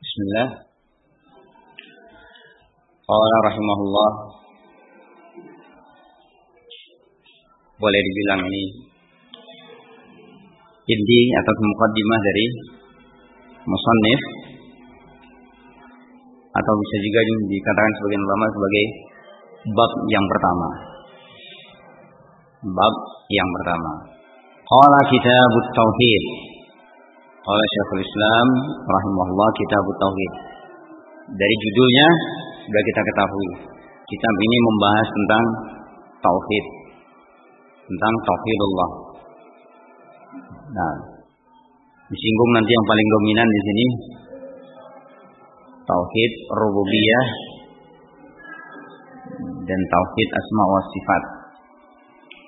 Bismillah. Qala rahimahullah. Boleh dibilang ini inti atau mukaddimah dari musannif atau bisa juga dikatakan sebagai ulama sebagai bab yang pertama. Bab yang pertama. Qala kitabut tauhid. Qala Syekhul Islam rahimahullah kitabut tauhid. Dari judulnya sudah kita ketahui. Kitab ini membahas tentang tauhid. Tentang tauhidullah. Nah, disinggung nanti yang paling dominan di sini tauhid rububiyah dan tauhid asma wa sifat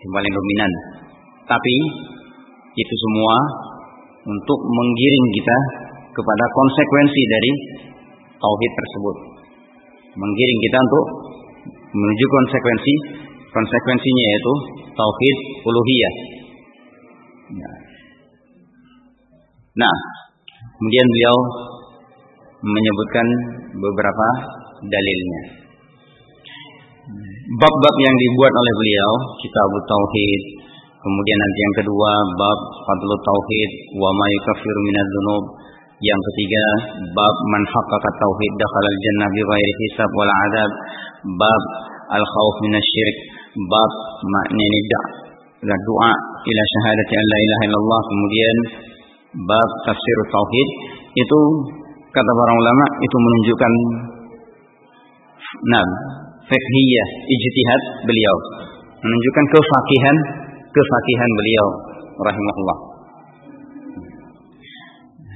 yang paling dominan. Tapi itu semua untuk menggiring kita kepada konsekuensi dari tauhid tersebut. Menggiring kita untuk menuju konsekuensi konsekuensinya yaitu tauhid uluhiyah. Nah, nah kemudian beliau menyebutkan beberapa dalilnya. Bab-bab yang dibuat oleh beliau, Kitab Tauhid, kemudian nanti yang kedua bab Fadlul Tauhid wa ma yukaffiru minadz yang ketiga bab man haqqaqa tauhid dakhala al-jannah bi ghairi hisab wal adab, bab al-khauf minasyirik, bab makna dan doa ila syahadati an la ilaha illallah, kemudian bab tafsir tauhid. Itu kata para ulama itu menunjukkan nah fiqhiyah ijtihad beliau. Menunjukkan kefakihan kefakihan beliau rahimahullah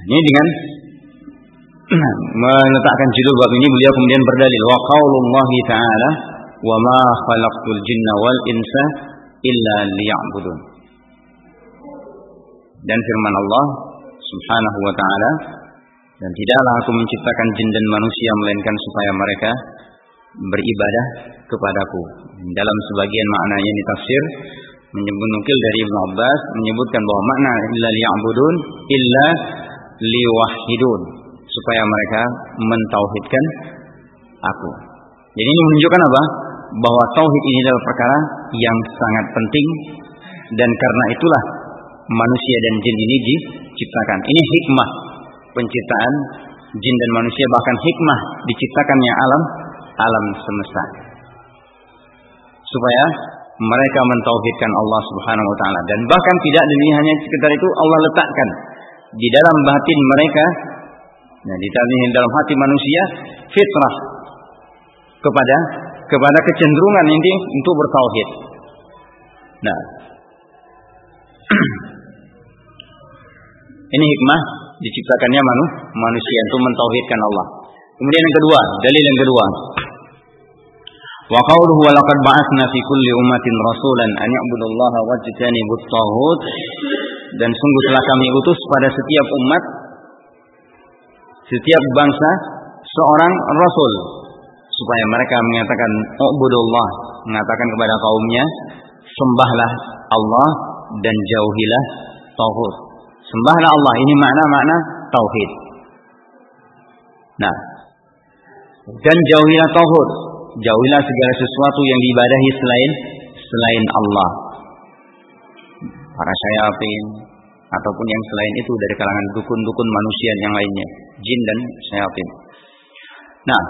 ini dengan meletakkan judul bab ini beliau kemudian berdalil wa qaulullahi ta'ala wa ma khalaqtul jinna wal insa illa liya'budun dan firman Allah subhanahu wa ta'ala dan tidaklah aku menciptakan jin dan manusia melainkan supaya mereka beribadah kepadaku. Dalam sebagian maknanya ini tafsir menyebut dari Ibn Abbas menyebutkan bahwa makna illa liya'budun illa liwahidun supaya mereka mentauhidkan aku. Jadi ini menunjukkan apa? Bahwa tauhid ini adalah perkara yang sangat penting dan karena itulah manusia dan jin ini diciptakan. Ini hikmah penciptaan jin dan manusia bahkan hikmah diciptakannya alam alam semesta supaya mereka mentauhidkan Allah Subhanahu wa taala dan bahkan tidak demi hanya sekedar itu Allah letakkan di dalam batin mereka nah di dalam hati manusia fitrah kepada kepada kecenderungan ini untuk bertauhid. Nah, ini hikmah diciptakannya manu, manusia untuk mentauhidkan Allah. Kemudian yang kedua, dalil yang kedua. Wa qawluhu wa laqad ba'atsna fi kulli ummatin rasulan an ya'budullaha wajtanibut taghut dan sungguh telah kami utus pada setiap umat setiap bangsa seorang rasul supaya mereka mengatakan ubudullah mengatakan kepada kaumnya sembahlah Allah dan jauhilah tauhid Sembahlah Allah. Ini makna-makna tauhid. Nah, dan jauhilah tauhid. Jauhilah segala sesuatu yang diibadahi selain selain Allah. Para syayatin ataupun yang selain itu dari kalangan dukun-dukun manusia yang lainnya, jin dan syayatin. Nah,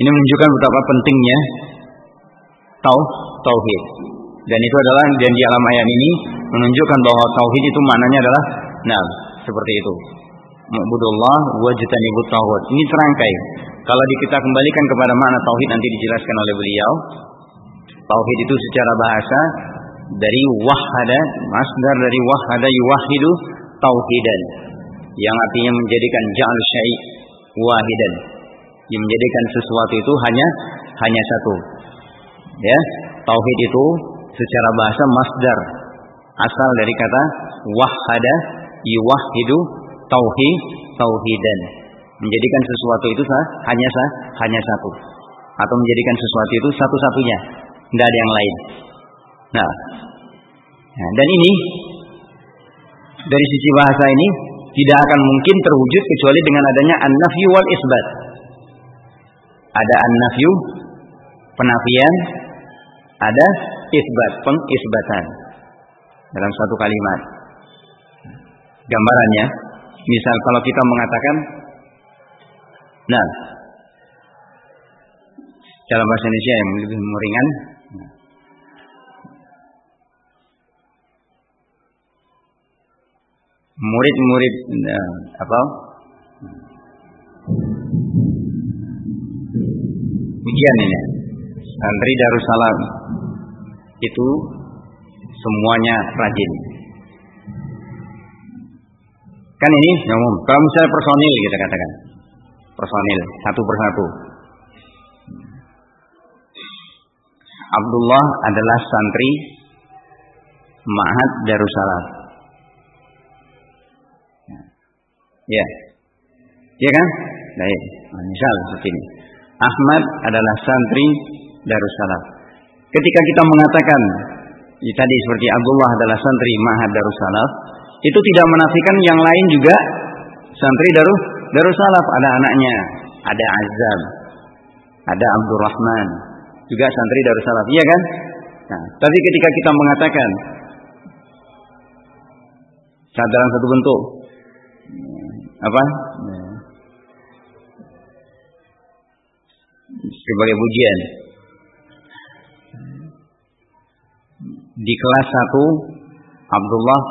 ini menunjukkan betapa pentingnya tau tauhid. Dan itu adalah dan di alam ayat ini menunjukkan bahwa tauhid itu maknanya adalah Nah, seperti itu. Ma'budullah wajtanibut tauhid. Ini terangkai. Kalau kita kembalikan kepada makna tauhid nanti dijelaskan oleh beliau. Tauhid itu secara bahasa dari wahada, masdar dari wahada yuwahidu tauhidan. Yang artinya menjadikan ja'al syai' wahidan. Yang menjadikan sesuatu itu hanya hanya satu. Ya, tauhid itu secara bahasa masdar asal dari kata wahada yuwahidu tauhid tauhidan. Menjadikan sesuatu itu sah, hanya sah, hanya satu. Atau menjadikan sesuatu itu satu-satunya. Tidak ada yang lain. Nah, nah dan ini dari sisi bahasa ini tidak akan mungkin terwujud kecuali dengan adanya an-nafyu wal isbat. Ada an-nafyu penafian, ada isbat pengisbatan dalam satu kalimat. Gambarannya, misal kalau kita mengatakan nah. Dalam bahasa Indonesia yang lebih meringan. Murid-murid uh, apa? Ujian ini. Santri Darussalam. Itu semuanya rajin. Kan ini umum. Kalau misalnya personil kita katakan personil satu persatu Abdullah adalah santri Ma'had Darussalam Ya. Iya kan? Baik. Nah, misal seperti ini. Ahmad adalah santri Darussalam. Ketika kita mengatakan ya, tadi seperti Abdullah adalah santri Mahad Darussalam, itu tidak menafikan yang lain juga santri Darus Darussalam ada anaknya, ada Azab, ada Abdurrahman, juga santri Darussalam. Iya kan? Nah, tapi ketika kita mengatakan dalam satu bentuk apa sebagai pujian di kelas 1 Abdullah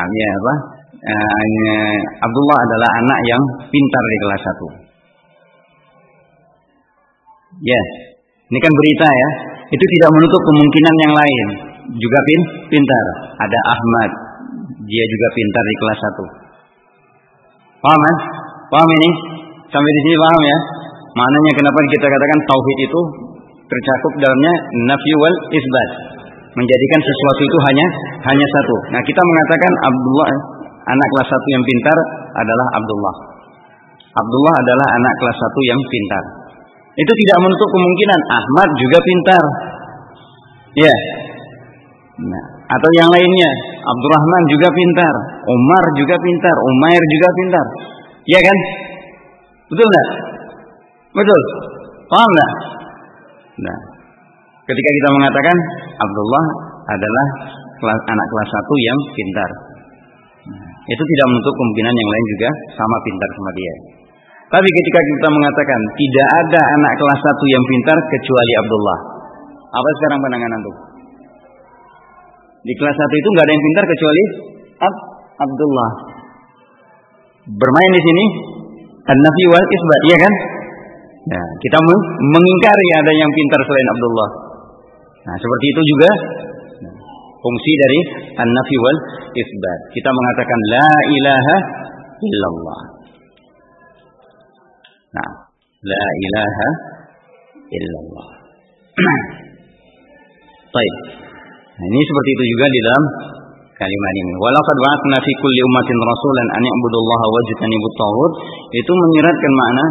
ah, ya apa eh, Abdullah adalah anak yang pintar di kelas 1 ya ini kan berita ya itu tidak menutup kemungkinan yang lain juga pin pintar ada Ahmad dia juga pintar di kelas 1. Paham kan? Paham ini? Sampai di sini paham ya? Maknanya kenapa kita katakan tauhid itu tercakup dalamnya nafi wal isbat. Menjadikan sesuatu itu hanya hanya satu. Nah, kita mengatakan Abdullah anak kelas 1 yang pintar adalah Abdullah. Abdullah adalah anak kelas 1 yang pintar. Itu tidak menutup kemungkinan Ahmad juga pintar. Ya. Nah, atau yang lainnya Abdurrahman juga pintar Umar juga pintar Umair juga pintar ya kan betul nggak betul paham nggak nah ketika kita mengatakan Abdullah adalah anak kelas satu yang pintar itu tidak menutup kemungkinan yang lain juga sama pintar sama dia tapi ketika kita mengatakan tidak ada anak kelas satu yang pintar kecuali Abdullah apa sekarang pandangan antum di kelas 1 itu nggak ada yang pintar kecuali Ab Abdullah. Bermain di sini an-nafi wal isbat, iya kan? Nah, kita mengingkari ada yang pintar selain Abdullah. Nah, seperti itu juga fungsi dari an-nafi wal isbat. Kita mengatakan la ilaha illallah. Nah, la ilaha illallah. Baik. Nah, ini seperti itu juga di dalam kalimat ini. Walaqad ba'atsna fi kulli ummatin rasulan an i'budullaha wajtanibut taghut. Itu menyiratkan makna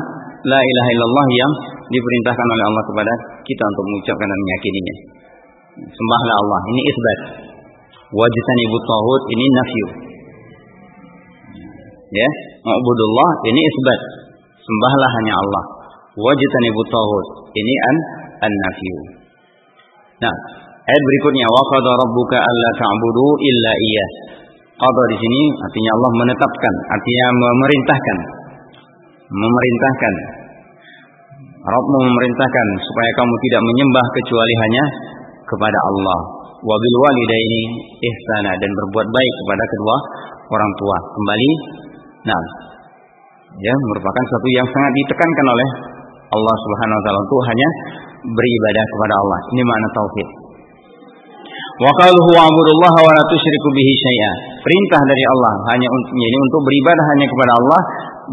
la ilaha illallah yang diperintahkan oleh Allah kepada kita untuk mengucapkan dan meyakininya. Sembahlah Allah. Ini isbat. Wajtanibut taghut ini nafyu. Ya, ma'budullah ini isbat. Sembahlah hanya Allah. Wajtanibut taghut ini an an-nafyu. Nah, Ayat berikutnya wa qada rabbuka alla ta'budu illa iyyah. Qada di sini artinya Allah menetapkan, artinya memerintahkan. Memerintahkan. Rabbmu memerintahkan supaya kamu tidak menyembah kecuali hanya kepada Allah. Wa bil walidaini ihsana dan berbuat baik kepada kedua orang tua. Kembali nah ya merupakan satu yang sangat ditekankan oleh Allah Subhanahu wa taala untuk hanya beribadah kepada Allah. Ini makna tauhid. Wa qaluhu wa'budullaha wa la tusyriku bihi syai'a. Perintah dari Allah hanya untuk ini untuk beribadah hanya kepada Allah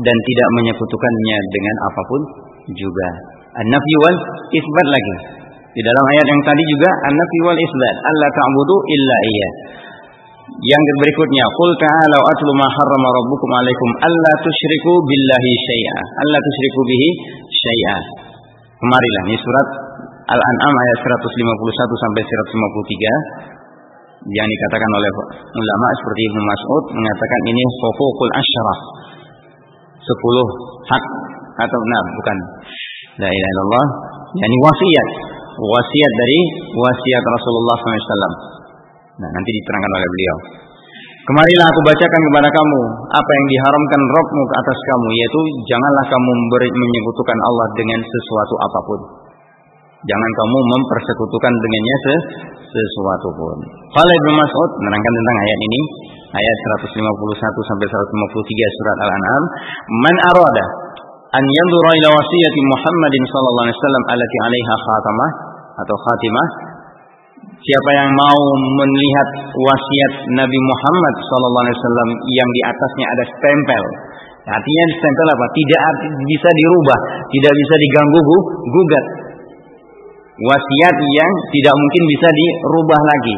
dan tidak menyekutukannya dengan apa pun juga. An-nafi wal isbat lagi. Di dalam ayat yang tadi juga an-nafi wal isbat. Allah ta'budu illa iya. Yang berikutnya, qul ta'alu atlu ma harrama rabbukum 'alaikum alla tusyriku billahi syai'a. Alla tusyriku bihi syai'a. Kemarilah ini surat Al-An'am ayat 151 sampai 153. yang dikatakan oleh ulama seperti Ibnu Mas'ud mengatakan ini huququl asyraf. Sepuluh hak atau nah bukan la ilaha illallah yakni wasiat wasiat dari wasiat Rasulullah SAW. Nah, nanti diterangkan oleh beliau. Kemarilah aku bacakan kepada kamu apa yang diharamkan Rabbmu ke atas kamu yaitu janganlah kamu menyekutukan Allah dengan sesuatu apa pun. Jangan kamu mempersekutukan dengannya sesuatu pun. Qala Ibnu Mas'ud menerangkan tentang ayat ini, ayat 151 sampai 153 surat Al-An'am, "Man arada an yanzura ila wasiyati Muhammadin sallallahu alaihi wasallam allati 'alaiha khatamah atau khatimah Siapa yang mau melihat wasiat Nabi Muhammad wasallam yang di atasnya ada stempel. Artinya stempel apa? Tidak bisa dirubah, tidak bisa diganggu gugat wasiat yang tidak mungkin bisa dirubah lagi.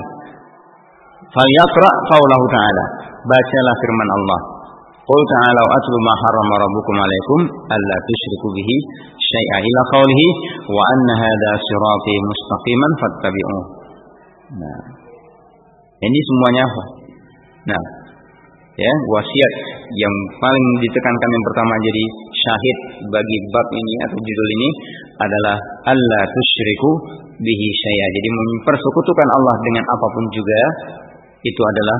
Falyaqra qaulahu ta'ala. Bacalah firman Allah. Qul ta'ala atlu ma harrama rabbukum alaikum alla tusyriku bihi syai'a ila qawlihi wa anna hadha sirati mustaqiman. Nah. Ini semuanya apa? Nah, ya wasiat yang paling ditekankan yang pertama jadi syahid bagi bab ini atau judul ini adalah Allah tusyriku bihi syai'a. Jadi mempersekutukan Allah dengan apa pun juga itu adalah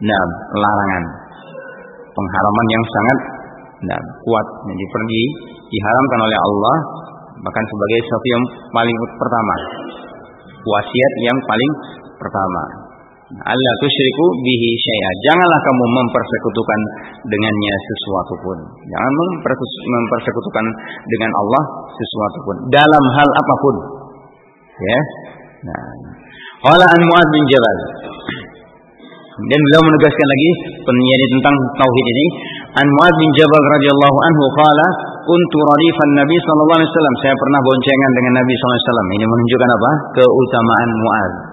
nah, larangan. Pengharaman yang sangat nah, kuat. Jadi pergi diharamkan oleh Allah bahkan sebagai sesuatu yang paling pertama. Wasiat yang paling pertama. Allah tusyriku bihi syai'a. Janganlah kamu mempersekutukan dengannya sesuatu pun. Jangan mempersekutukan dengan Allah sesuatu pun dalam hal apa pun. Ya. Nah, qala an Mu'adz bin Jabal. Dan beliau menegaskan lagi penyanyi tentang tauhid ini. An Mu'adz bin Jabal radhiyallahu anhu qala kuntu radifan Nabi sallallahu alaihi wasallam. Saya pernah boncengan dengan Nabi sallallahu alaihi wasallam. Ini menunjukkan apa? Keutamaan Mu'adz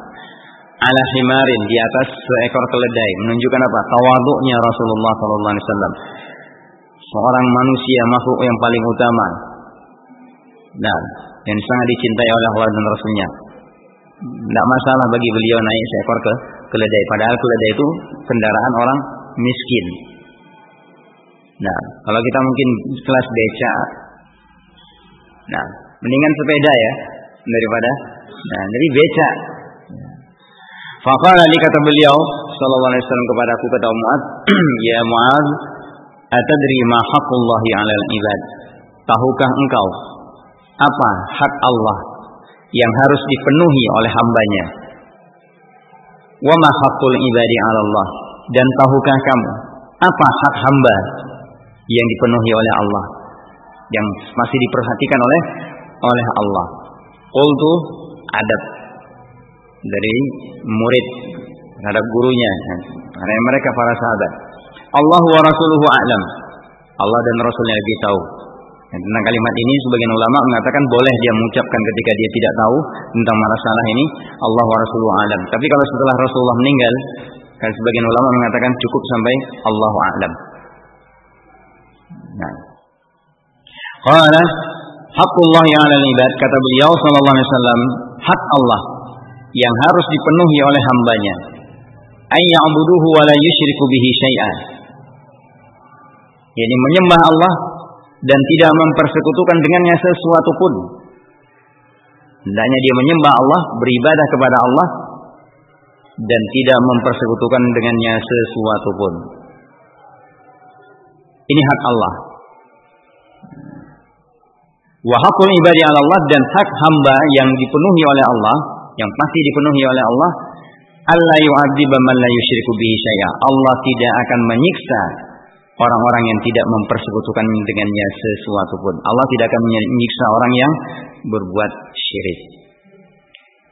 ala himarin di atas seekor keledai menunjukkan apa tawaduknya Rasulullah sallallahu alaihi wasallam seorang manusia makhluk yang paling utama dan yang sangat dicintai oleh Allah dan Rasulnya tidak masalah bagi beliau naik seekor ke keledai padahal keledai itu kendaraan orang miskin nah kalau kita mungkin kelas beca nah mendingan sepeda ya daripada nah jadi beca Faqala li kata beliau sallallahu alaihi wasallam kepada aku kata Muaz, "Ya Muaz, atadri ma haqqullahi 'alal ibad?" Tahukah engkau apa hak Allah yang harus dipenuhi oleh hambanya? Wa ma haqqul ibadi 'ala Allah? Dan tahukah kamu apa hak hamba yang dipenuhi oleh Allah yang masih diperhatikan oleh oleh Allah? Qultu adab dari murid terhadap gurunya karena mereka para sahabat Allah wa rasuluhu a'lam Allah dan Rasulnya lebih tahu dan tentang kalimat ini sebagian ulama mengatakan boleh dia mengucapkan ketika dia tidak tahu tentang masalah ini. Allah wa rasuluhu a'lam. Tapi kalau setelah Rasulullah meninggal kan sebagian ulama mengatakan cukup sampai Allah a'lam. Nah. Qala haqqullah 'alal ibad kata beliau sallallahu alaihi wasallam hak Allah yang harus dipenuhi oleh hambanya. Ayya'buduhu wa la bihi syai'an. Yakni menyembah Allah dan tidak mempersekutukan dengannya sesuatu pun. Hendaknya dia menyembah Allah beribadah kepada Allah dan tidak mempersekutukan dengannya sesuatu pun. Ini hak Allah. Wa hakul ibadi Allah dan hak hamba yang dipenuhi oleh Allah yang pasti dipenuhi oleh Allah Allah yu'adziba man la yusyriku bihi syai'a. Allah tidak akan menyiksa orang-orang yang tidak mempersekutukan dengannya sesuatu pun. Allah tidak akan menyiksa orang yang berbuat syirik.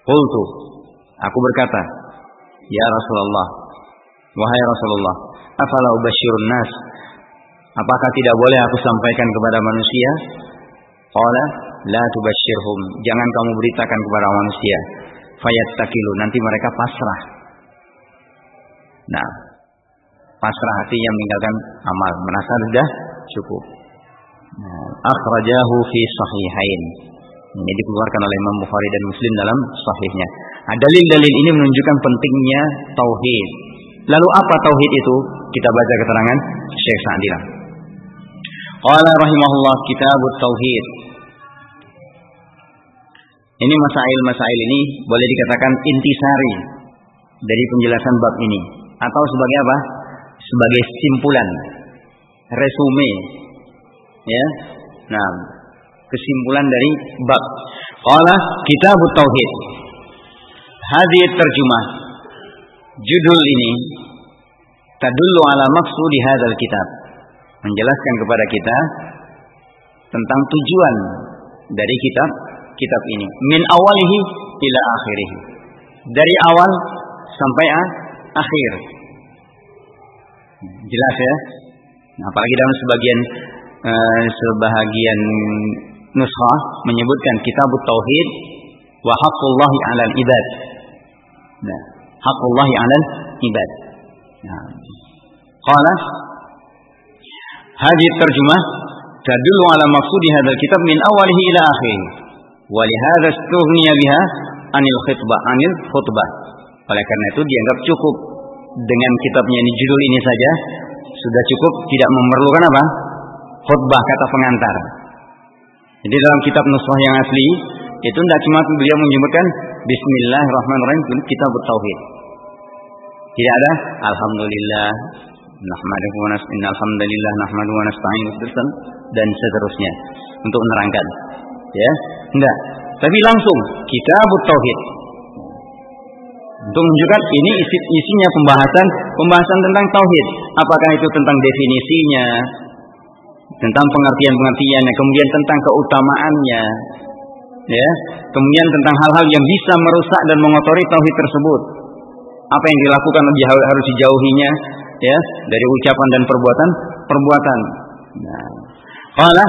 Qultu, aku berkata, Ya Rasulullah, wahai Rasulullah, afala ubasyirun nas? Apakah tidak boleh aku sampaikan kepada manusia? Qala, la tubasyirhum. Jangan kamu beritakan kepada manusia fayattakilu nanti mereka pasrah. Nah, pasrah hati yang meninggalkan amal, merasa sudah cukup. Nah, akhrajahu fi sahihain. Ini dikeluarkan oleh Imam Bukhari dan Muslim dalam sahihnya. Nah, dalil-dalil ini menunjukkan pentingnya tauhid. Lalu apa tauhid itu? Kita baca keterangan Syekh Sa'dilah. Qala rahimahullah kitabut tauhid. Ini masail-masail ini boleh dikatakan intisari dari penjelasan bab ini atau sebagai apa? Sebagai simpulan, resume. Ya. Nah, kesimpulan dari bab. Qala kitabut tauhid. Hadis terjemah judul ini tadullu ala maksudi hadzal kitab. Menjelaskan kepada kita tentang tujuan dari kitab kitab ini. Min awalihi ila akhirih. Dari awal sampai akhir. Jelas ya? Nah, apalagi dalam sebagian uh, sebahagian nushah menyebutkan kitab tauhid wa haqqullahi 'alal ibad. Nah, haqqullahi 'alal ibad. Nah, qala hadhihi terjemah tadullu ala maqsudi hadzal kitab min awalihi ila akhirih. Wa lihadza istughniya biha anil khutbah anil khutbah. Oleh karena itu dianggap cukup dengan kitabnya ini judul ini saja sudah cukup tidak memerlukan apa? khutbah kata pengantar. Jadi dalam kitab Nusrah yang asli itu tidak cuma beliau menyebutkan Bismillahirrahmanirrahim kitab tauhid. Tidak ada Alhamdulillah Nahmaduhu wa Alhamdulillah Nahmaduhu wa nasta'in dan seterusnya untuk menerangkan ya enggak tapi langsung kitab tauhid untuk menunjukkan ini isi, isinya pembahasan pembahasan tentang tauhid. Apakah itu tentang definisinya? Tentang pengertian-pengertiannya kemudian tentang keutamaannya ya. Kemudian tentang hal-hal yang bisa merusak dan mengotori tauhid tersebut. Apa yang dilakukan harus dijauhinya ya dari ucapan dan perbuatan perbuatan. Nah. Qala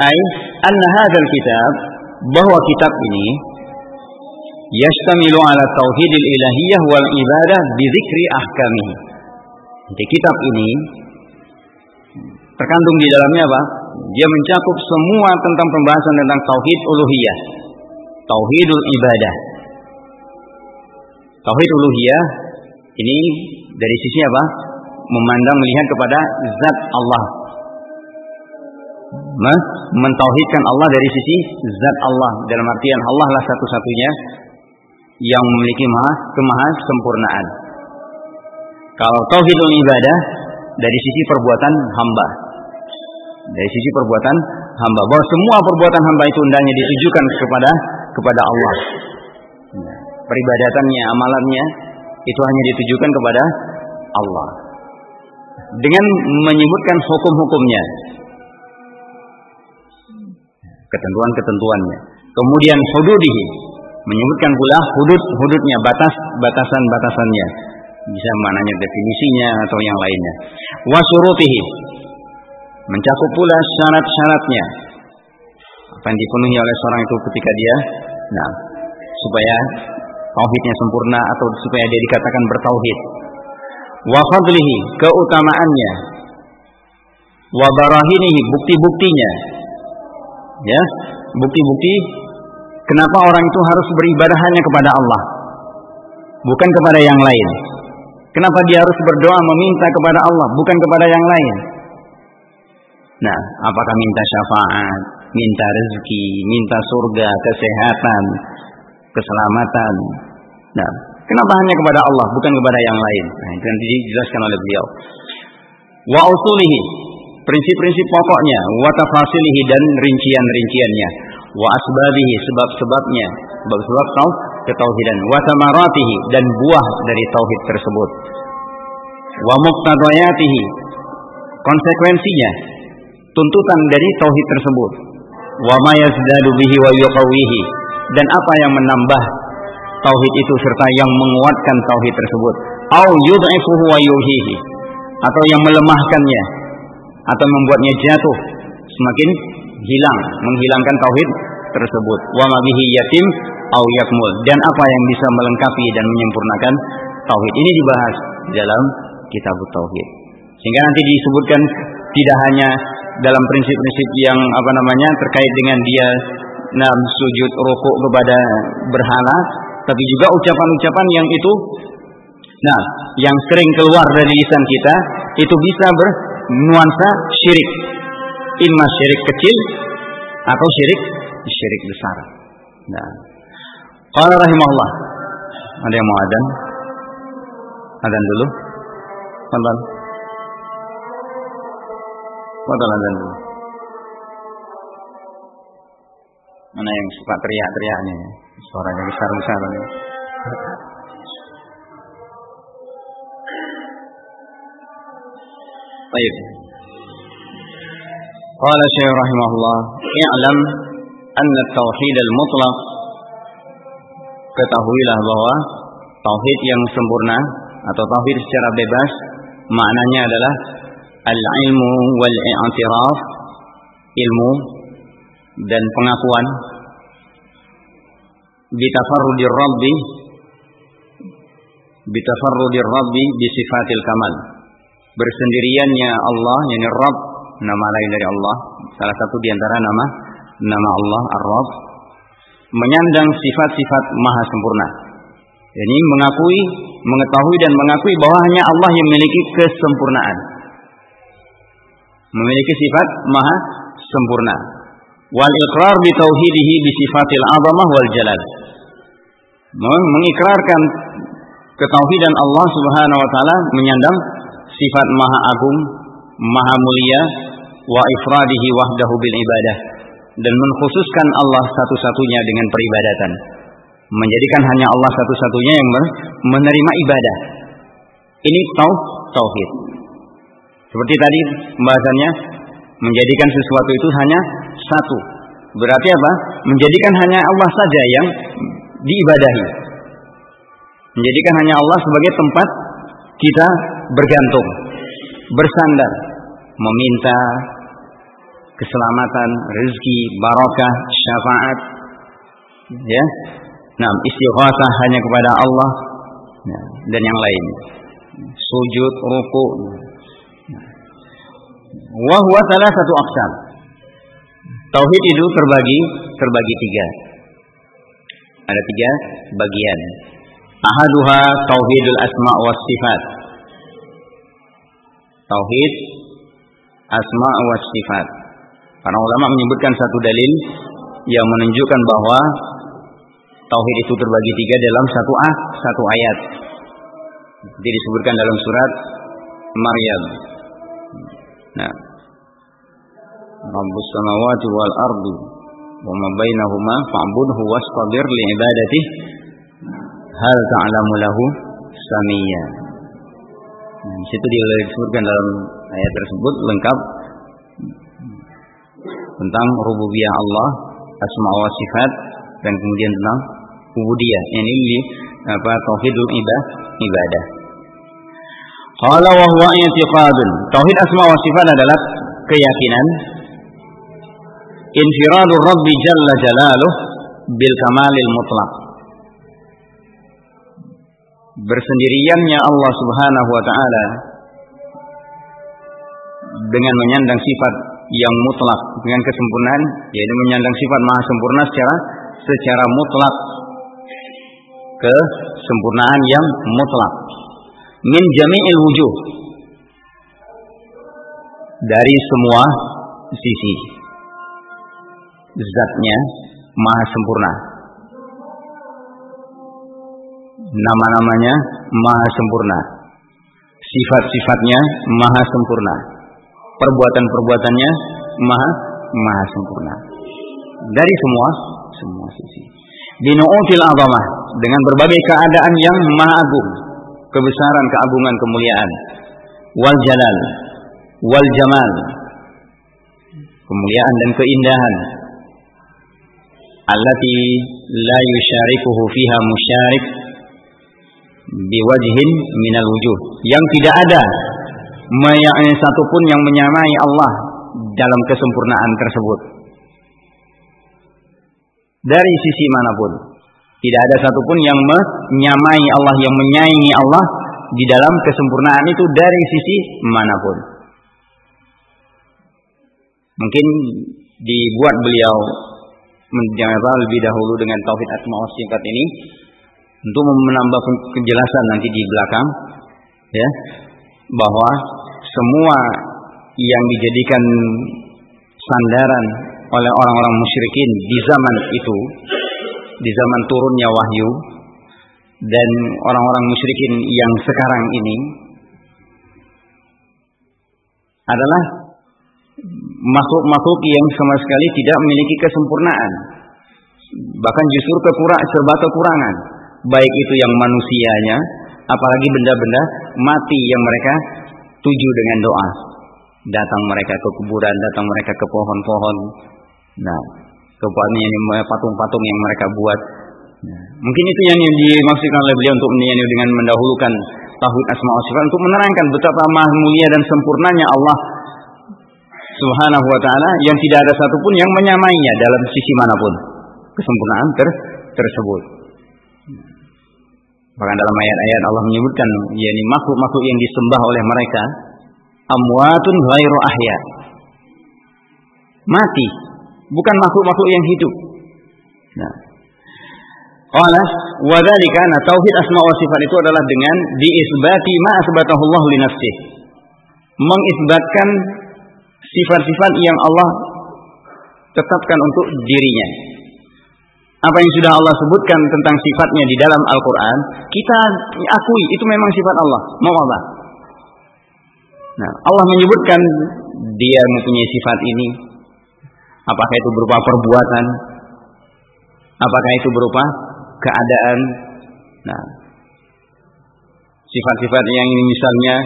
ai anna kitab bahwa kitab ini yastamilu ala tauhidil ilahiyah wal ibadah bi dzikri ahkamihi jadi kitab ini terkandung di dalamnya apa? Dia mencakup semua tentang pembahasan tentang tauhid uluhiyah. Tauhidul ibadah. Tauhid uluhiyah ini dari sisi apa? Memandang melihat kepada zat Allah. Mentauhidkan Allah dari sisi zat Allah. Dalam artian Allah lah satu-satunya yang memiliki maha kemaha sempurnaan. Kalau tauhidul ibadah dari sisi perbuatan hamba. Dari sisi perbuatan hamba bahwa semua perbuatan hamba itu hendaknya ditujukan kepada kepada Allah. Peribadatannya, amalannya itu hanya ditujukan kepada Allah. Dengan menyebutkan hukum-hukumnya, ketentuan-ketentuannya. Kemudian hududihi menyebutkan pula hudud-hududnya, batas-batasan-batasannya. Bisa mananya definisinya atau yang lainnya. Wasurutihi mencakup pula syarat-syaratnya. Apa yang dipenuhi oleh seorang itu ketika dia nah supaya tauhidnya sempurna atau supaya dia dikatakan bertauhid. Wa fadlihi keutamaannya. Wa barahinihi bukti-buktinya ya bukti-bukti kenapa orang itu harus beribadah hanya kepada Allah? Bukan kepada yang lain. Kenapa dia harus berdoa meminta kepada Allah bukan kepada yang lain? Nah apakah minta syafaat minta rezeki minta surga kesehatan keselamatan? Nah kenapa hanya kepada Allah bukan kepada yang lain? Nah itu nanti dijelaskan oleh beliau. Wa usulihi prinsip-prinsip pokoknya, wa tafasilihi dan rincian-rinciannya, wa asbabihi sebab-sebabnya, sebab-sebab tau ketauhidan, wa tamaratihi dan buah dari tauhid tersebut. Wa muqtadayatihi konsekuensinya, tuntutan dari tauhid tersebut. Wa ma yazdadu bihi wa yuqawihi dan apa yang menambah tauhid itu serta yang menguatkan tauhid tersebut. Au yud'ifuhu wa yuhihi atau yang melemahkannya atau membuatnya jatuh semakin hilang menghilangkan tauhid tersebut. Wa ma yatim au yakmul. Dan apa yang bisa melengkapi dan menyempurnakan tauhid ini dibahas dalam kitab tauhid. Sehingga nanti disebutkan tidak hanya dalam prinsip-prinsip yang apa namanya terkait dengan dia nam sujud rukuk kepada berhala tapi juga ucapan-ucapan yang itu nah, yang sering keluar dari lisan kita itu bisa bernuansa syirik. Imma syirik kecil atau syirik syirik besar. Nah. Qala rahimahullah. Ada yang mau adan? Adan dulu. Tonton. Tonton adan dulu. Mana yang suka teriak-teriaknya ya? Suaranya besar-besar. Baik. Qala Syekh rahimahullah, "I'lam anna at-tauhid al-mutlaq" Ketahuilah bahwa tauhid yang sempurna atau tauhid secara bebas maknanya adalah al-ilmu wal i'tiraf ilmu dan pengakuan. Bitafarrudir rabbi bitafarrudir rabbi bisifatil kamal. Bersendiriannya Allah yakni Rabb nama lain dari Allah. Salah satu di antara nama nama Allah Ar-Rabb. Menyandang sifat-sifat maha sempurna. Jadi mengakui mengetahui dan mengakui bahwa hanya Allah yang memiliki kesempurnaan. Memiliki sifat maha sempurna. Wal iqrar bi tauhidihi bi sifatil azamah wal jalal. Mengikrarkan ketauhidan Allah Subhanahu wa taala menyandang sifat maha agung, maha mulia wa ifradihi wahdahu bil ibadah dan mengkhususkan Allah satu-satunya dengan peribadatan. Menjadikan hanya Allah satu-satunya yang menerima ibadah. Ini tau tauhid. Seperti tadi pembahasannya menjadikan sesuatu itu hanya satu. Berarti apa? Menjadikan hanya Allah saja yang diibadahi. Menjadikan hanya Allah sebagai tempat kita bergantung, bersandar, meminta keselamatan, rezeki, barokah, syafaat, ya. Nah, istighatsah hanya kepada Allah ya, dan yang lain. Sujud, ruku. Wa huwa salah satu aqsam. Tauhid itu terbagi terbagi tiga. Ada tiga bagian. Ahaduha tauhidul asma wa sifat. Tauhid asma wa sifat. Para ulama menyebutkan satu dalil yang menunjukkan bahwa tauhid itu terbagi tiga dalam satu ah, satu ayat. Jadi disebutkan dalam surat Maryam. Nah, Rabbus samawati wal ardi wa ma bainahuma fa'budhu wastabir li ibadatihi hal ta'lamu lahu samiyya. Nah, di situ disebutkan dalam ayat tersebut lengkap tentang rububiyah Allah, asma wa sifat dan kemudian tentang ubudiyah. Ini di apa tauhidul ibadah ibadah. Qala wa huwa i'tiqadun. Tauhid asma wa sifat adalah keyakinan infiradur rabbi jalla jalaluh bil kamalil mutlaq bersendiriannya Allah Subhanahu wa taala dengan menyandang sifat yang mutlak dengan kesempurnaan yaitu menyandang sifat maha sempurna secara secara mutlak. Kesempurnaan yang mutlak. Min jami'il wujuh. Dari semua sisi. Zatnya maha sempurna nama-namanya maha sempurna sifat-sifatnya maha sempurna perbuatan-perbuatannya maha maha sempurna dari semua semua sisi. Binu'util azamah. Dengan berbagai keadaan yang maha agung. Kebesaran keagungan kemuliaan. Wal jalal. Wal jamal. Kemuliaan dan keindahan. Allati la yusyarikuhu fiha musyarik biwajhin minal wujuh yang tidak ada satupun yang menyamai Allah dalam kesempurnaan tersebut. Dari sisi mana pun. Tidak ada satupun yang menyamai Allah yang menyaingi Allah di dalam kesempurnaan itu dari sisi mana pun. Mungkin dibuat beliau menjawab lebih dahulu dengan tauhid asma wa sifat ini untuk menambah kejelasan nanti di belakang ya bahwa semua yang dijadikan sandaran oleh orang-orang musyrikin di zaman itu di zaman turunnya wahyu dan orang-orang musyrikin yang sekarang ini adalah makhluk-makhluk yang sama sekali tidak memiliki kesempurnaan. Bahkan justru kekurang serba kekurangan baik itu yang manusianya apalagi benda-benda mati yang mereka tuju dengan doa. Datang mereka ke kuburan datang mereka ke pohon-pohon. Nah ke patung-patung yang mereka buat. Nah, mungkin itu yang dimaksudkan oleh beliau untuk dengan mendahulukan tauhid asma wa sifat untuk menerangkan betapa mulia dan sempurnanya Allah Subhanahu wa taala yang tidak ada satupun yang menyamainya dalam sisi mana pun. Kesempurnaan ter tersebut. Bahkan dalam ayat-ayat Allah menyebutkan yakni makhluk-makhluk yang disembah oleh mereka amwatun ghairu ahya. Mati, bukan makhluk-makhluk yang hidup. Nah. Qala wa dzalika tauhid asma wa sifat itu adalah dengan diisbati ma asbatahu Allah li. Mengisbatkan sifat-sifat yang Allah tetapkan untuk dirinya. Apa yang sudah Allah sebutkan tentang sifatnya di dalam Al-Quran, kita akui itu memang sifat Allah. Mau apa? Nah, Allah menyebutkan dia mempunyai sifat ini. Apakah itu berupa perbuatan? Apakah itu berupa keadaan? Nah, sifat-sifat yang ini misalnya,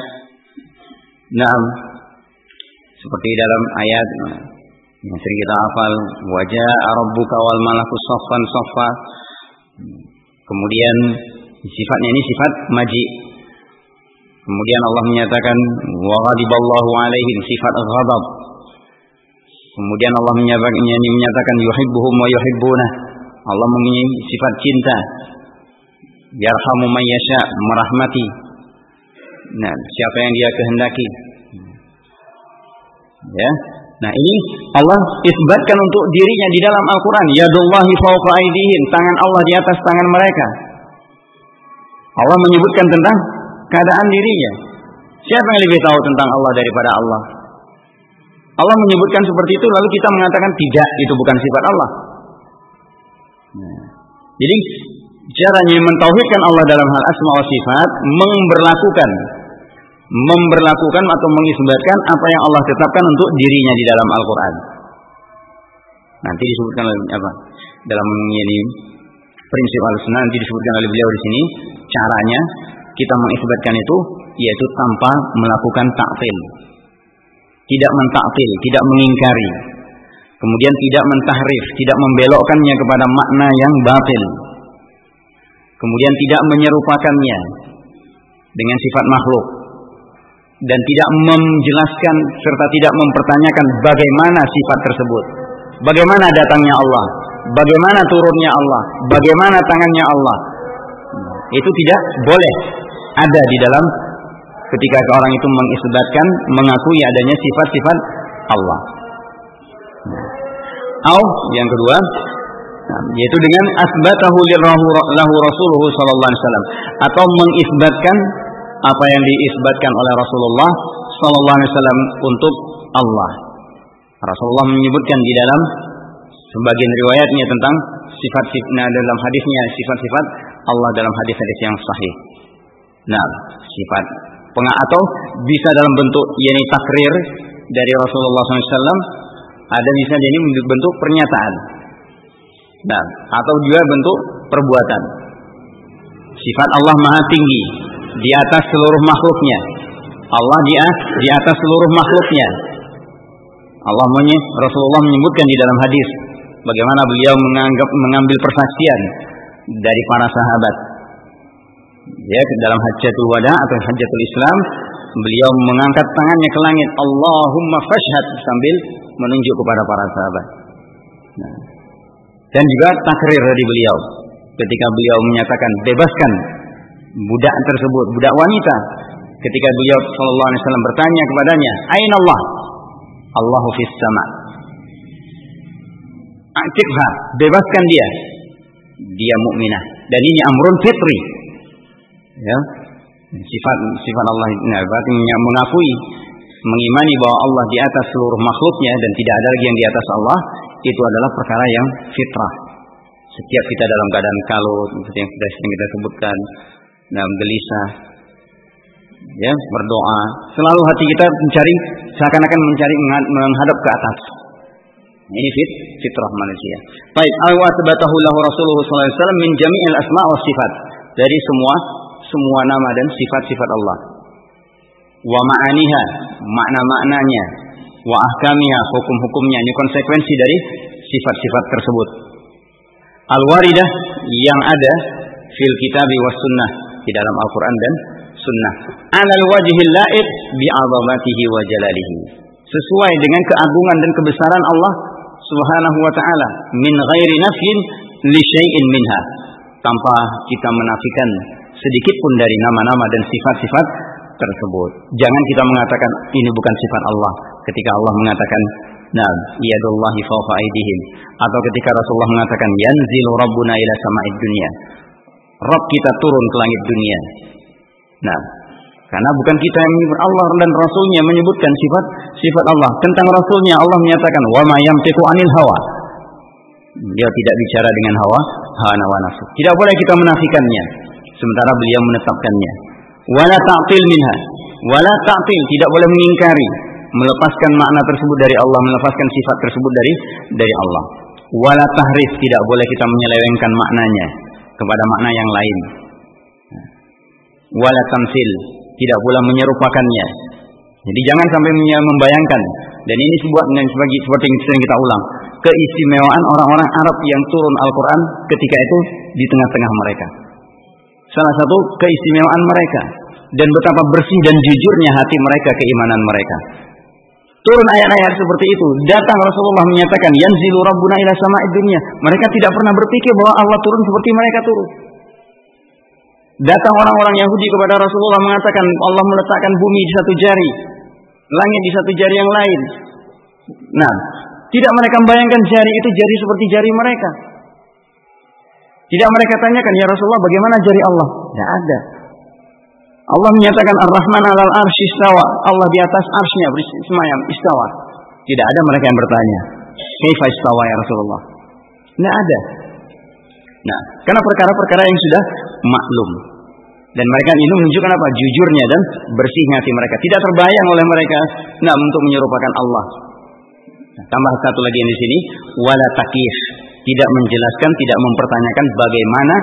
nah, seperti dalam ayat yang kita hafal wajah rabbuka wal malaku saffan saffa. Kemudian sifatnya ini sifat maji. Kemudian Allah menyatakan wa ghadiballahu alaihim sifat ghadab. Kemudian Allah menyatakan yuhibbuhum wa yuhibbuna Allah mempunyai sifat cinta. Yarhamu man yasha merahmati. Nah siapa yang dia kehendaki? Ya. Nah, ini Allah isbatkan untuk dirinya di dalam Al-Qur'an, yadullahi aydihim, tangan Allah di atas tangan mereka. Allah menyebutkan tentang keadaan dirinya. Siapa yang lebih tahu tentang Allah daripada Allah? Allah menyebutkan seperti itu lalu kita mengatakan tidak, itu bukan sifat Allah. Nah, jadi caranya mentauhidkan Allah dalam hal asma wa sifat memberlakukan memberlakukan atau mengisbatkan apa yang Allah tetapkan untuk dirinya di dalam Al-Quran. Nanti disebutkan oleh apa? Dalam ini prinsip al-sunnah nanti disebutkan oleh beliau di sini caranya kita mengisbatkan itu yaitu tanpa melakukan takfil. Tidak mentakfil, tidak mengingkari. Kemudian tidak mentahrif, tidak membelokkannya kepada makna yang batil. Kemudian tidak menyerupakannya dengan sifat makhluk dan tidak menjelaskan serta tidak mempertanyakan bagaimana sifat tersebut. Bagaimana datangnya Allah, bagaimana turunnya Allah, bagaimana tangannya Allah. Itu tidak boleh ada di dalam ketika orang itu mengisbatkan mengakui adanya sifat-sifat Allah. Au yang kedua yaitu dengan asbatahu lahu rasuluhu sallallahu alaihi wasallam atau mengisbatkan apa yang diisbatkan oleh Rasulullah Sallallahu Alaihi Wasallam untuk Allah. Rasulullah menyebutkan di dalam sebagian riwayatnya tentang sifat-sifat nah, dalam hadisnya sifat-sifat Allah dalam hadis-hadis yang sahih. Nah, sifat penga atau bisa dalam bentuk yakni takrir dari Rasulullah SAW ada misalnya ini bentuk pernyataan. Nah, atau juga bentuk perbuatan. Sifat Allah Maha Tinggi di atas seluruh makhluknya. Allah di, di atas seluruh makhluknya. Allah menye, Rasulullah menyebutkan di dalam hadis bagaimana beliau menganggap mengambil persaksian dari para sahabat. Ya, dalam hajatul wada atau hajatul Islam, beliau mengangkat tangannya ke langit, Allahumma fashhad sambil menunjuk kepada para sahabat. Nah, dan juga takrir dari beliau ketika beliau menyatakan bebaskan budak tersebut, budak wanita. Ketika beliau sallallahu alaihi wasallam bertanya kepadanya, "Aina Allah?" Allahu fis sama. Aktifha, bebaskan dia. Dia mukminah. dan ini amrun fitri. Ya. Sifat sifat Allah nah, yang mengakui mengimani bahwa Allah di atas seluruh makhluknya dan tidak ada lagi yang di atas Allah itu adalah perkara yang fitrah. Setiap kita dalam keadaan kalut seperti yang sudah kita sebutkan dalam gelisah ya berdoa selalu hati kita mencari seakan-akan mencari menghadap ke atas ini fit fitrah manusia. Baik, wa tabatahu lahu Rasulullah sallallahu alaihi wasallam min jami'il asma wa sifat. Dari semua semua nama dan sifat-sifat Allah. Wa ma'aniha, makna-maknanya, wa ahkamiha, hukum-hukumnya. Ini konsekuensi dari sifat-sifat tersebut. Al-waridah yang ada fil kitabi was sunnah di dalam Al-Qur'an dan sunnah. Alal wajhil la'id bi 'azamatihi wa jalalihi. Sesuai dengan keagungan dan kebesaran Allah Subhanahu wa taala min ghairi nafyin li syai'in minha tanpa kita menafikan sedikit pun dari nama-nama dan sifat-sifat tersebut. Jangan kita mengatakan ini bukan sifat Allah ketika Allah mengatakan Nah, yadullahi fawqa aydihim atau ketika Rasulullah mengatakan yanzilu rabbuna ila sama'id dunya. Rabb kita turun ke langit dunia. Nah, karena bukan kita yang menyebut Allah dan Rasulnya menyebutkan sifat sifat Allah. Tentang Rasulnya Allah menyatakan wa ma anil hawa. Dia tidak bicara dengan hawa, hawa nafsu. Tidak boleh kita menafikannya sementara beliau menetapkannya. Wala ta'til minha. Wala ta'til tidak boleh mengingkari, melepaskan makna tersebut dari Allah, melepaskan sifat tersebut dari dari Allah. Wala tahrif tidak boleh kita menyelewengkan maknanya kepada makna yang lain. Wala tamsil tidak pula menyerupakannya. Jadi jangan sampai membayangkan dan ini sebuah sebagai seperti yang sering kita ulang keistimewaan orang-orang Arab yang turun Al-Quran ketika itu di tengah-tengah mereka. Salah satu keistimewaan mereka dan betapa bersih dan jujurnya hati mereka keimanan mereka. Turun ayat-ayat seperti itu. Datang Rasulullah menyatakan, Yanzilu Rabbuna ila sama'id dunia. Mereka tidak pernah berpikir bahwa Allah turun seperti mereka turun. Datang orang-orang Yahudi kepada Rasulullah mengatakan Allah meletakkan bumi di satu jari, langit di satu jari yang lain. Nah, tidak mereka membayangkan jari itu jari seperti jari mereka. Tidak mereka tanyakan, ya Rasulullah bagaimana jari Allah? Tidak ada. Allah menyatakan Ar-Rahman alal arsy istawa. Allah di atas arsy-Nya istawa. Tidak ada mereka yang bertanya, "Kaifa istawa ya Rasulullah?" Tidak ada. Nah, karena perkara-perkara yang sudah maklum. Dan mereka ini menunjukkan apa? Jujurnya dan bersihnya hati mereka. Tidak terbayang oleh mereka nah untuk menyerupakan Allah. Nah, tambah satu lagi di sini, wala takif. Tidak menjelaskan, tidak mempertanyakan bagaimana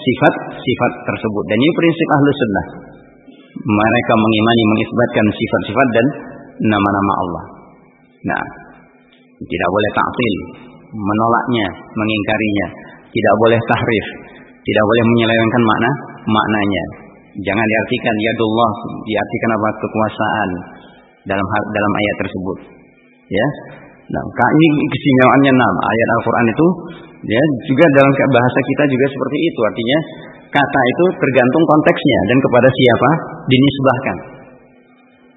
sifat-sifat tersebut. Dan ini prinsip ahlu sunnah. Mereka mengimani, mengisbatkan sifat-sifat dan nama-nama Allah. Nah, tidak boleh ta'til, menolaknya, mengingkarinya. Tidak boleh tahrif, tidak boleh menyelewengkan makna maknanya. Jangan diartikan yadullah, diartikan apa kekuasaan dalam dalam ayat tersebut. Ya. Nah, ini keistimewaan enam ayat Al-Qur'an itu ya juga dalam bahasa kita juga seperti itu. Artinya kata itu tergantung konteksnya dan kepada siapa dinisbahkan.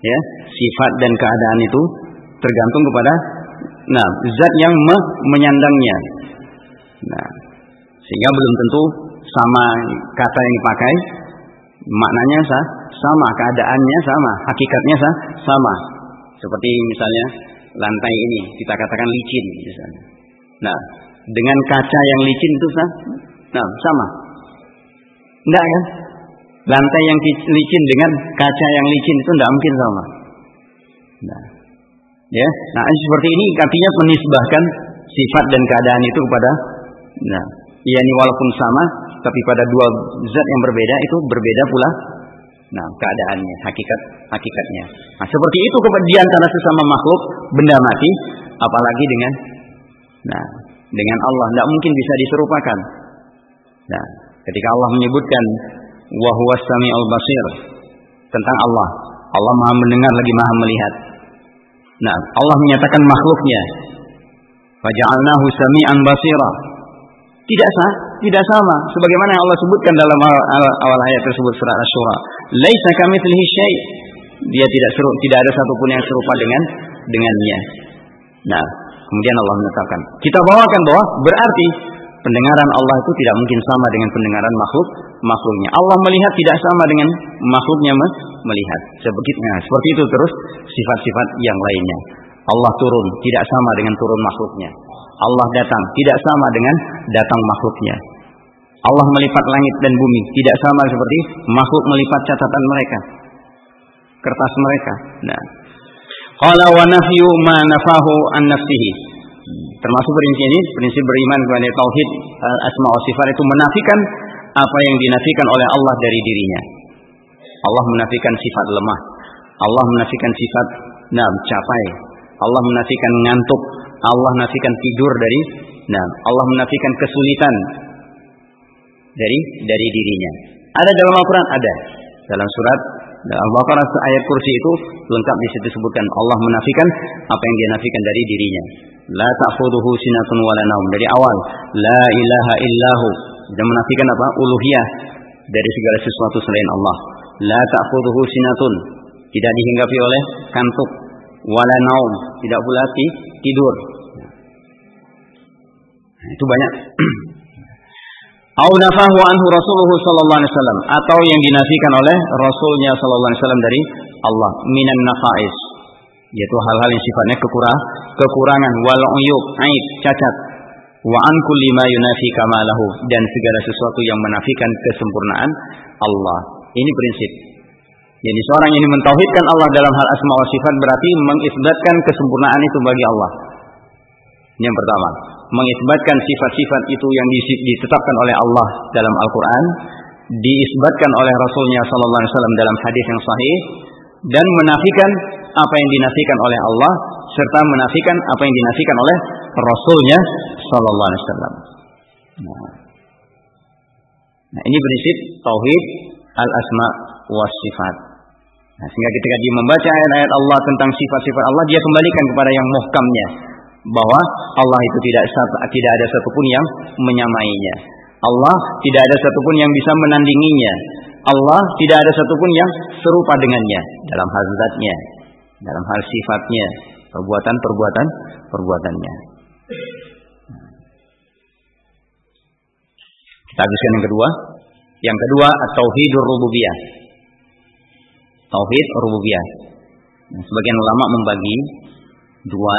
Ya, sifat dan keadaan itu tergantung kepada nah zat yang me menyandangnya. Nah, sehingga belum tentu sama kata yang dipakai maknanya sah, sama, keadaannya sama, hakikatnya sah, sama. Seperti misalnya lantai ini kita katakan licin misalnya. Nah, dengan kaca yang licin itu sah, nah sama. Enggak kan? Lantai yang licin dengan kaca yang licin itu tidak mungkin sama. Nah, ya, nah seperti ini artinya menisbahkan sifat dan keadaan itu kepada, nah, yakni walaupun sama, tapi pada dua zat yang berbeda itu berbeda pula nah keadaannya hakikat hakikatnya. Nah seperti itu di antara sesama makhluk benda mati apalagi dengan nah dengan Allah. Tidak mungkin bisa diserupakan. Nah ketika Allah menyebutkan wa huwas samiul basir tentang Allah Allah Maha mendengar lagi Maha melihat nah Allah menyatakan makhluknya faja'alnahu sami'an basira tidak sah, tidak sama sebagaimana yang Allah sebutkan dalam awal, awal ayat tersebut surat Asy-Syura. Laisa kamitslihi syai'. Dia tidak seru, tidak ada satupun yang serupa dengan dengannya. Nah, kemudian Allah menetapkan. Kita bawakan bahwa berarti Pendengaran Allah itu tidak mungkin sama dengan pendengaran makhluk makhluknya. Allah melihat tidak sama dengan makhluknya melihat. Sebegitunya. Seperti itu terus sifat-sifat yang lainnya. Allah turun tidak sama dengan turun makhluknya. Allah datang tidak sama dengan datang makhluknya. Allah melipat langit dan bumi tidak sama seperti makhluk melipat catatan mereka, kertas mereka. Nah, qala wa nafyu ma nafahu an nafsihi. Termasuk prinsip ini, prinsip beriman kepada tauhid eh, asma wa sifat itu menafikan apa yang dinafikan oleh Allah dari dirinya. Allah menafikan sifat lemah. Allah menafikan sifat nah, capai. Allah menafikan ngantuk. Allah menafikan tidur dari nah, Allah menafikan kesulitan dari dari dirinya. Ada dalam Al-Qur'an ada. Dalam surat Al-Baqarah ayat kursi itu lengkap di situ disebutkan Allah menafikan apa yang dia nafikan dari dirinya. La ta'khudhuhu sinatun wala naum. Dari awal, la ilaha illahu. Dan menafikan apa? Uluhiyah dari segala sesuatu selain Allah. La ta'khudhuhu sinatun. Tidak dihinggapi oleh kantuk wala naum, tidak pula tidur. Nah, itu banyak Au nafahu anhu Rasulullah sallallahu alaihi wasallam atau yang dinafikan oleh Rasulnya sallallahu alaihi wasallam dari Allah minan nafais yaitu hal-hal yang sifatnya kekurang, kekurangan wal uyub aib cacat wa an kulli ma yunafi kamalahu dan segala sesuatu yang menafikan kesempurnaan Allah. Ini prinsip. Jadi seorang ini mentauhidkan Allah dalam hal asma wa sifat berarti mengisbatkan kesempurnaan itu bagi Allah. Ini yang pertama mengisbatkan sifat-sifat itu yang ditetapkan oleh Allah dalam Al-Quran, diisbatkan oleh Rasulnya Sallallahu Alaihi Wasallam dalam hadis yang sahih, dan menafikan apa yang dinafikan oleh Allah serta menafikan apa yang dinafikan oleh Rasulnya Sallallahu Alaihi Wasallam. Nah. nah, ini prinsip tauhid al asma was sifat. Nah, sehingga ketika dia membaca ayat-ayat Allah tentang sifat-sifat Allah, dia kembalikan kepada yang muhkamnya, bahwa Allah itu tidak tidak ada satupun yang menyamainya. Allah tidak ada satupun yang bisa menandinginya. Allah tidak ada satupun yang serupa dengannya dalam hal zatnya, dalam hal sifatnya, perbuatan-perbuatan perbuatannya. Kita habiskan yang kedua. Yang kedua, tauhidur rububiyah. Tauhid rububiyah. Sebagian ulama membagi dua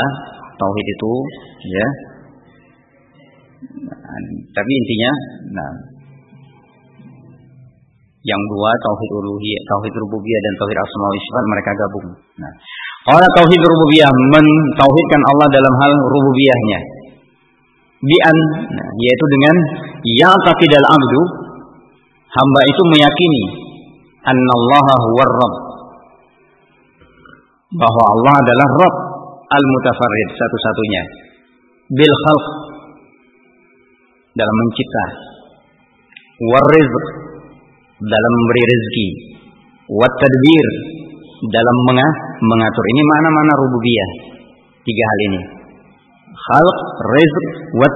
tauhid itu ya. Nah, tapi intinya nah yang dua tauhid uluhiyah tauhid rububiyah dan tauhid asma wa mereka gabung. Nah orang tauhid rububiyah mentauhidkan Allah dalam hal rububiyahnya. Bi'an nah, yaitu dengan ya taqidal abdu hamba itu meyakini annallaha huwar rabb. Bahwa Allah adalah Rabb al-mutafarrid satu-satunya. Bil khalq. Dalam mencipta. Warizq dalam memberi rezeki. Wat dalam mengatur. Ini mana-mana rububiyah. Tiga hal ini. Khalq rizq wat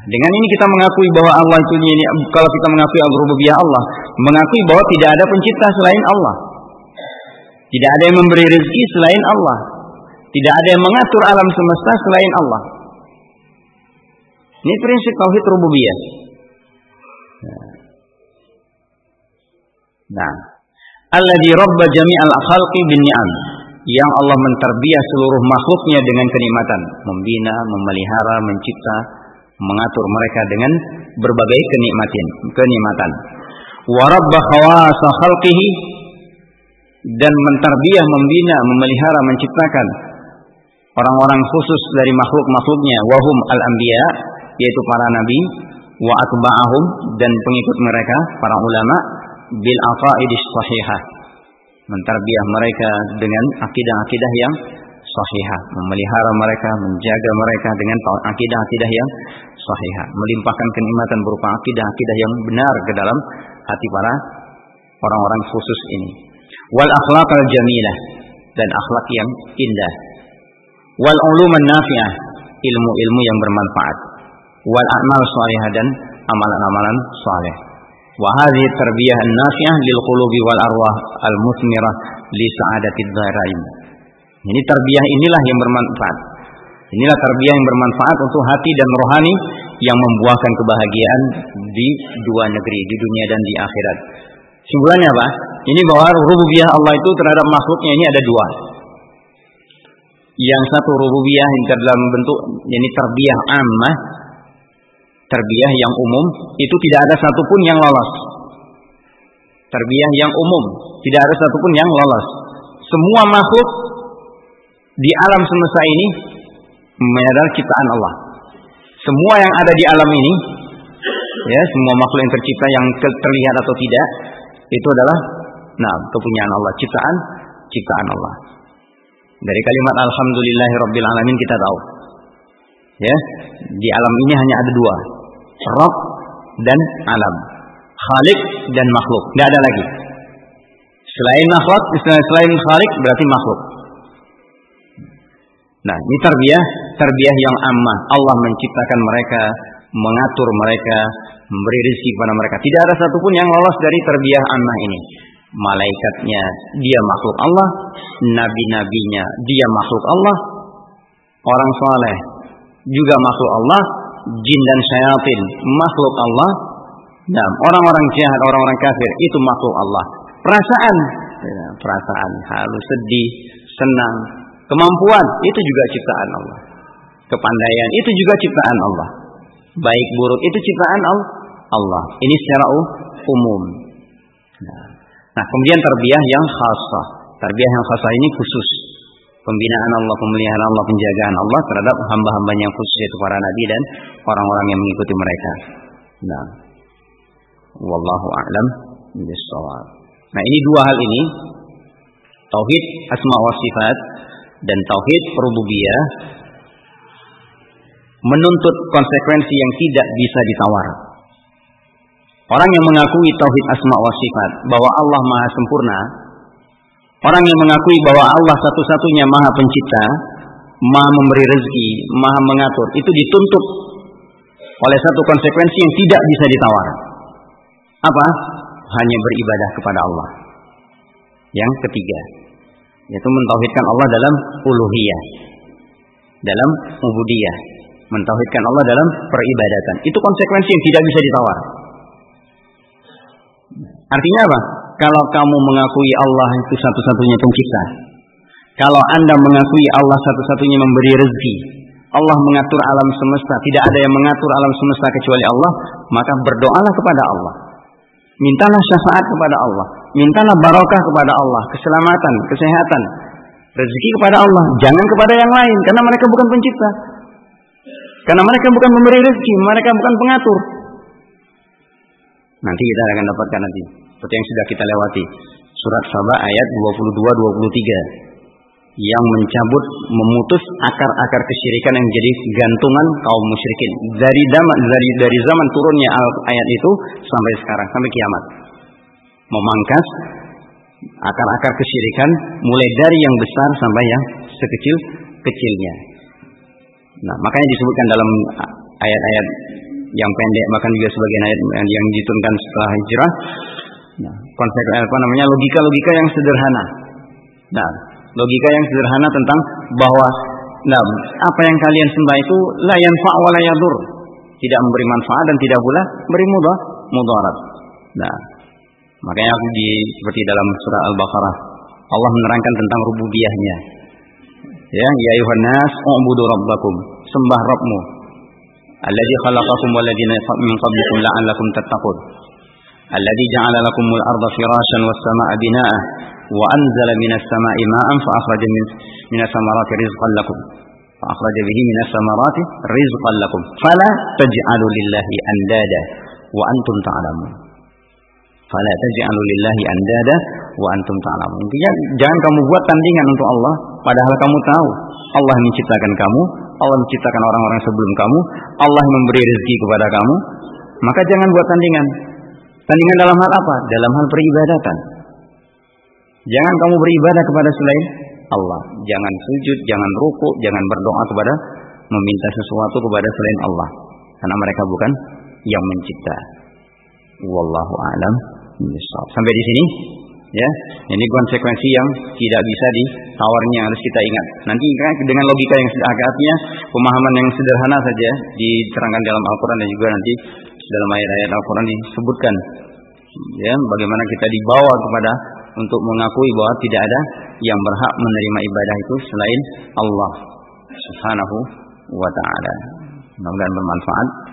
dengan ini kita mengakui bahwa Allah itu ini kalau kita mengakui rububiyah Allah mengakui bahwa tidak ada pencipta selain Allah tidak ada yang memberi rezeki selain Allah. Tidak ada yang mengatur alam semesta selain Allah. Ini prinsip tauhid rububiyah. Nah, alladzi rabba jami'al khalqi bin ni'am. Yang Allah menterbiah seluruh makhluknya dengan kenikmatan, membina, memelihara, mencipta, mengatur mereka dengan berbagai kenikmatan, kenikmatan. Wa rabba khawasa khalqihi dan mentarbiah, membina, memelihara, menciptakan orang-orang khusus dari makhluk-makhluknya. Wahum al-anbiya yaitu para nabi wa atba'ahum dan pengikut mereka para ulama bil aqaidis sahihah mentarbiah mereka dengan akidah-akidah yang sahihah. Memelihara mereka menjaga mereka dengan akidah-akidah yang sahihah. Melimpahkan kenikmatan berupa akidah-akidah yang benar ke dalam hati para orang-orang khusus ini wal akhlaqal jamilah. Dan akhlak yang indah. Wal uluman nafi'ah. Ilmu-ilmu yang bermanfaat. Wal amal salihah dan amalan-amalan saleh. Wa hadhihi tarbiyah an-nafi'ah lil qulubi wal arwah al musmirah li sa'adatid dharain. Ini tarbiyah inilah yang bermanfaat. Inilah tarbiyah yang bermanfaat untuk hati dan rohani yang membuahkan kebahagiaan di dua negeri, di dunia dan di akhirat. Simpulannya apa? Ini bahwa rububiyah Allah itu terhadap makhluknya ini ada dua. Yang satu rububiyah yang dalam bentuk ini terbiah ammah, terbiah yang umum, itu tidak ada satupun yang lolos. Terbiah yang umum, tidak ada satupun yang lolos. Semua makhluk di alam semesta ini adalah ciptaan Allah. Semua yang ada di alam ini, ya semua makhluk yang tercipta yang terlihat atau tidak, itu adalah nah kepunyaan Allah, ciptaan ciptaan Allah. Dari kalimat alhamdulillahirabbil alamin kita tahu. Ya, di alam ini hanya ada dua. Rabb dan alam. Khalik dan makhluk. Tidak ada lagi. Selain makhluk, selain khalik berarti makhluk. Nah, ini tarbiyah, tarbiyah yang ammah. Allah menciptakan mereka, mengatur mereka, memberi rezeki kepada mereka. Tidak ada satupun yang lolos dari tarbiyah ammah ini. Malaikatnya, dia makhluk Allah. Nabi-nabinya, dia makhluk Allah. Orang soleh, juga makhluk Allah. Jin dan syaitan, makhluk Allah. Dan orang-orang jahat, orang-orang kafir, itu makhluk Allah. Perasaan, ya, perasaan, halus, sedih, senang, Kemampuan itu juga ciptaan Allah. Kepandaian itu juga ciptaan Allah. Baik buruk itu ciptaan Allah. Ini secara umum. Nah, nah kemudian terbiah yang khasah. Terbiah yang khasah ini khusus. Pembinaan Allah, pemeliharaan Allah, penjagaan Allah terhadap hamba-hambanya yang khusus yaitu para nabi dan orang-orang yang mengikuti mereka. Nah, wallahu a'lam bishawab. Nah, ini dua hal ini tauhid asma wa sifat dan tauhid rububiyah menuntut konsekuensi yang tidak bisa ditawar. Orang yang mengakui tauhid asma wa sifat bahwa Allah Maha sempurna, orang yang mengakui bahwa Allah satu-satunya Maha pencipta, Maha memberi rezeki, Maha mengatur, itu dituntut oleh satu konsekuensi yang tidak bisa ditawar. Apa? Hanya beribadah kepada Allah. Yang ketiga, yaitu mentauhidkan Allah dalam uluhiyah dalam ubudiyah mentauhidkan Allah dalam peribadatan. Itu konsekuensi yang tidak bisa ditawar. Artinya apa? Kalau kamu mengakui Allah itu satu-satunya pencipta kalau anda mengakui Allah satu-satunya memberi rezeki Allah mengatur alam semesta tidak ada yang mengatur alam semesta kecuali Allah maka berdoalah kepada Allah. Mintalah syafaat kepada Allah. Mintalah barokah kepada Allah, keselamatan, kesehatan, rezeki kepada Allah, jangan kepada yang lain karena mereka bukan pencipta. Karena mereka bukan memberi rezeki, mereka bukan pengatur. Nanti kita akan dapatkan nanti seperti yang sudah kita lewati. Surat Sabah ayat 22 23 yang mencabut memutus akar-akar kesyirikan yang menjadi gantungan kaum musyrikin dari zaman dari dari zaman turunnya ayat itu sampai sekarang sampai kiamat memangkas akar-akar kesyirikan mulai dari yang besar sampai yang sekecil-kecilnya. Nah, makanya disebutkan dalam ayat-ayat yang pendek bahkan juga sebagian ayat yang diturunkan setelah hijrah. Nah, konsep apa namanya logika-logika yang sederhana. Nah, logika yang sederhana tentang bahwa nah, apa yang kalian sembah itu la yanfa wa. Tidak memberi manfaat dan tidak pula beri mudah mudarat. Nah, Makanya di seperti dalam surah Al-Baqarah Allah menerangkan tentang rububiyahnya. Ya, ya ayuhan nas, u'budu rabbakum. Sembah Rabbmu. Alladzi khalaqakum walladzina min qablikum la'allakum tattaqun. Alladzi ja'ala lakumul arda firasyan was samaa'a binaa'a wa anzala minas samaa'i ma'an fa akhraja min minas samarati rizqan lakum. Fa akhraja bihi minas samarati rizqan lakum. Fala taj'alu lillahi andada wa antum ta'lamun. Fala taj'alu lillahi andada wa antum ta'lamun. Intinya jangan kamu buat tandingan untuk Allah padahal kamu tahu Allah menciptakan kamu, Allah menciptakan orang-orang sebelum kamu, Allah memberi rezeki kepada kamu. Maka jangan buat tandingan. Tandingan dalam hal apa? Dalam hal peribadatan. Jangan kamu beribadah kepada selain Allah. Jangan sujud, jangan ruku, jangan berdoa kepada meminta sesuatu kepada selain Allah. Karena mereka bukan yang mencipta. Wallahu a'lam Sampai di sini ya. Ini konsekuensi yang tidak bisa tawarnya harus kita ingat. Nanti dengan logika yang agaknya pemahaman yang sederhana saja diterangkan dalam Al-Quran dan juga nanti dalam ayat-ayat Al-Quran disebutkan ya bagaimana kita dibawa kepada untuk mengakui bahwa tidak ada yang berhak menerima ibadah itu selain Allah Subhanahu wa taala. Mudah-mudahan bermanfaat.